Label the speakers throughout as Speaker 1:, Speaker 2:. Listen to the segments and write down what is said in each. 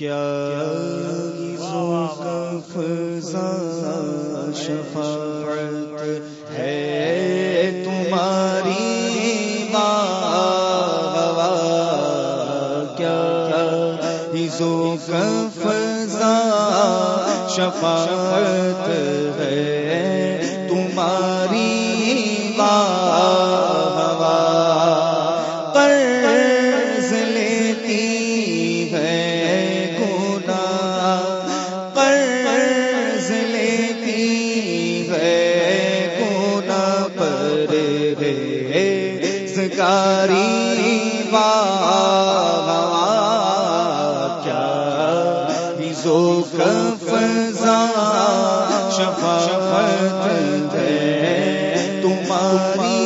Speaker 1: کیا شفاعت ہے تمہاری کیا فضا شفاعت ہے فضا شفاعت ہے تمہاری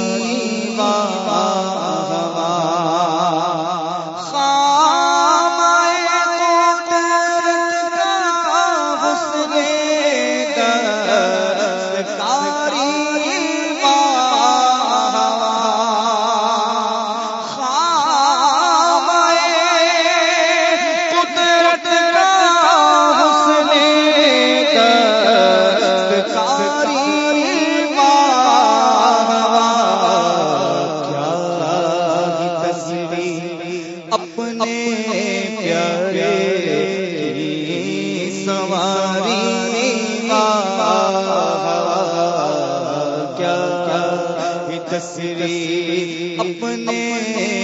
Speaker 1: اپنے پیارے سواری کیا تصویر اپنے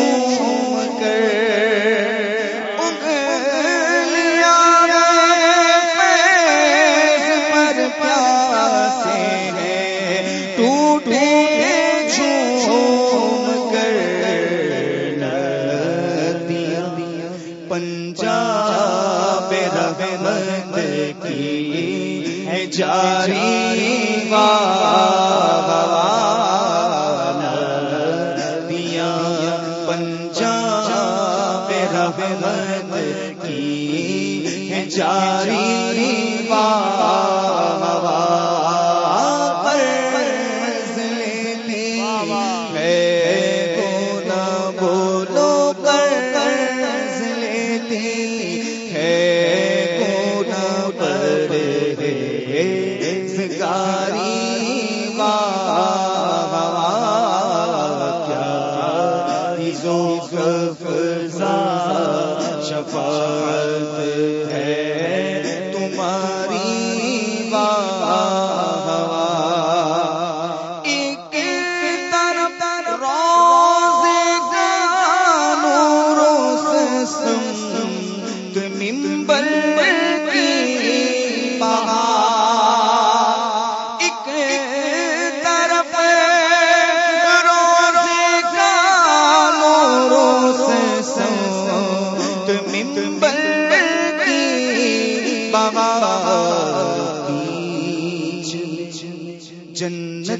Speaker 1: کی جاری بات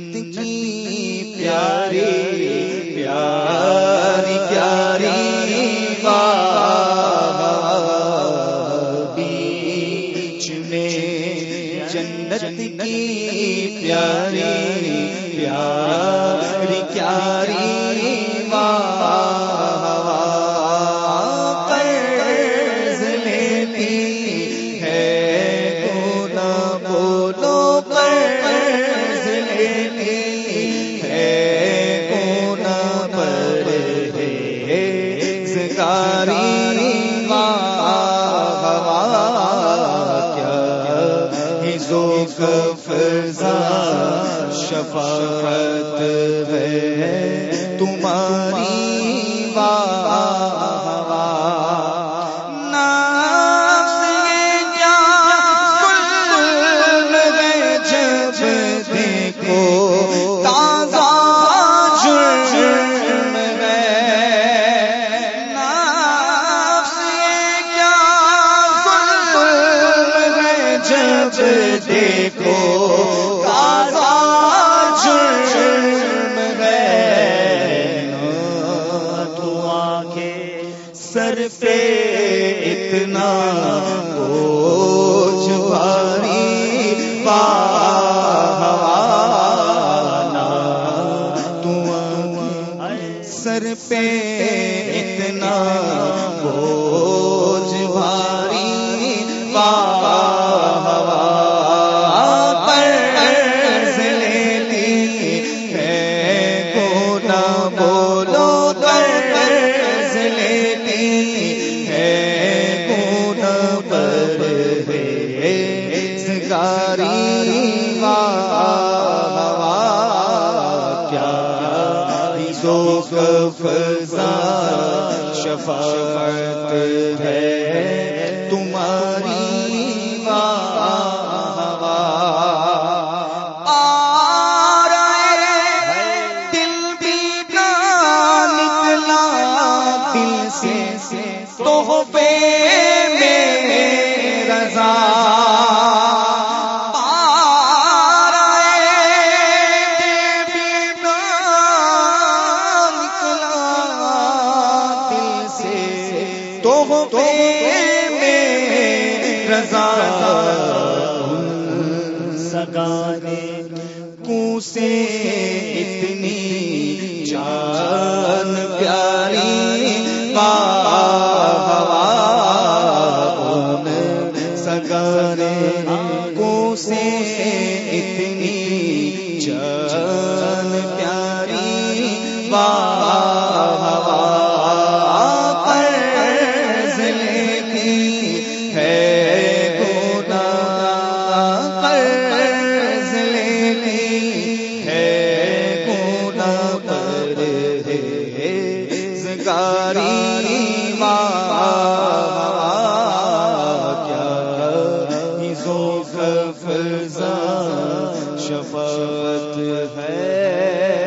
Speaker 1: جنت کی پیاری پیاری پیاری بیچ میں جنت کی پیاری پیاری پیاری شفاعت ہے۔ سے اتنا بوجھ بھاری بہوانا تم سر پہ فضا شفاعت ہے۔ رضا
Speaker 2: سگانے
Speaker 1: کو سے اتنی جان پیاری ان سگانے کو سے اتنی فرزا شفاعت ہے۔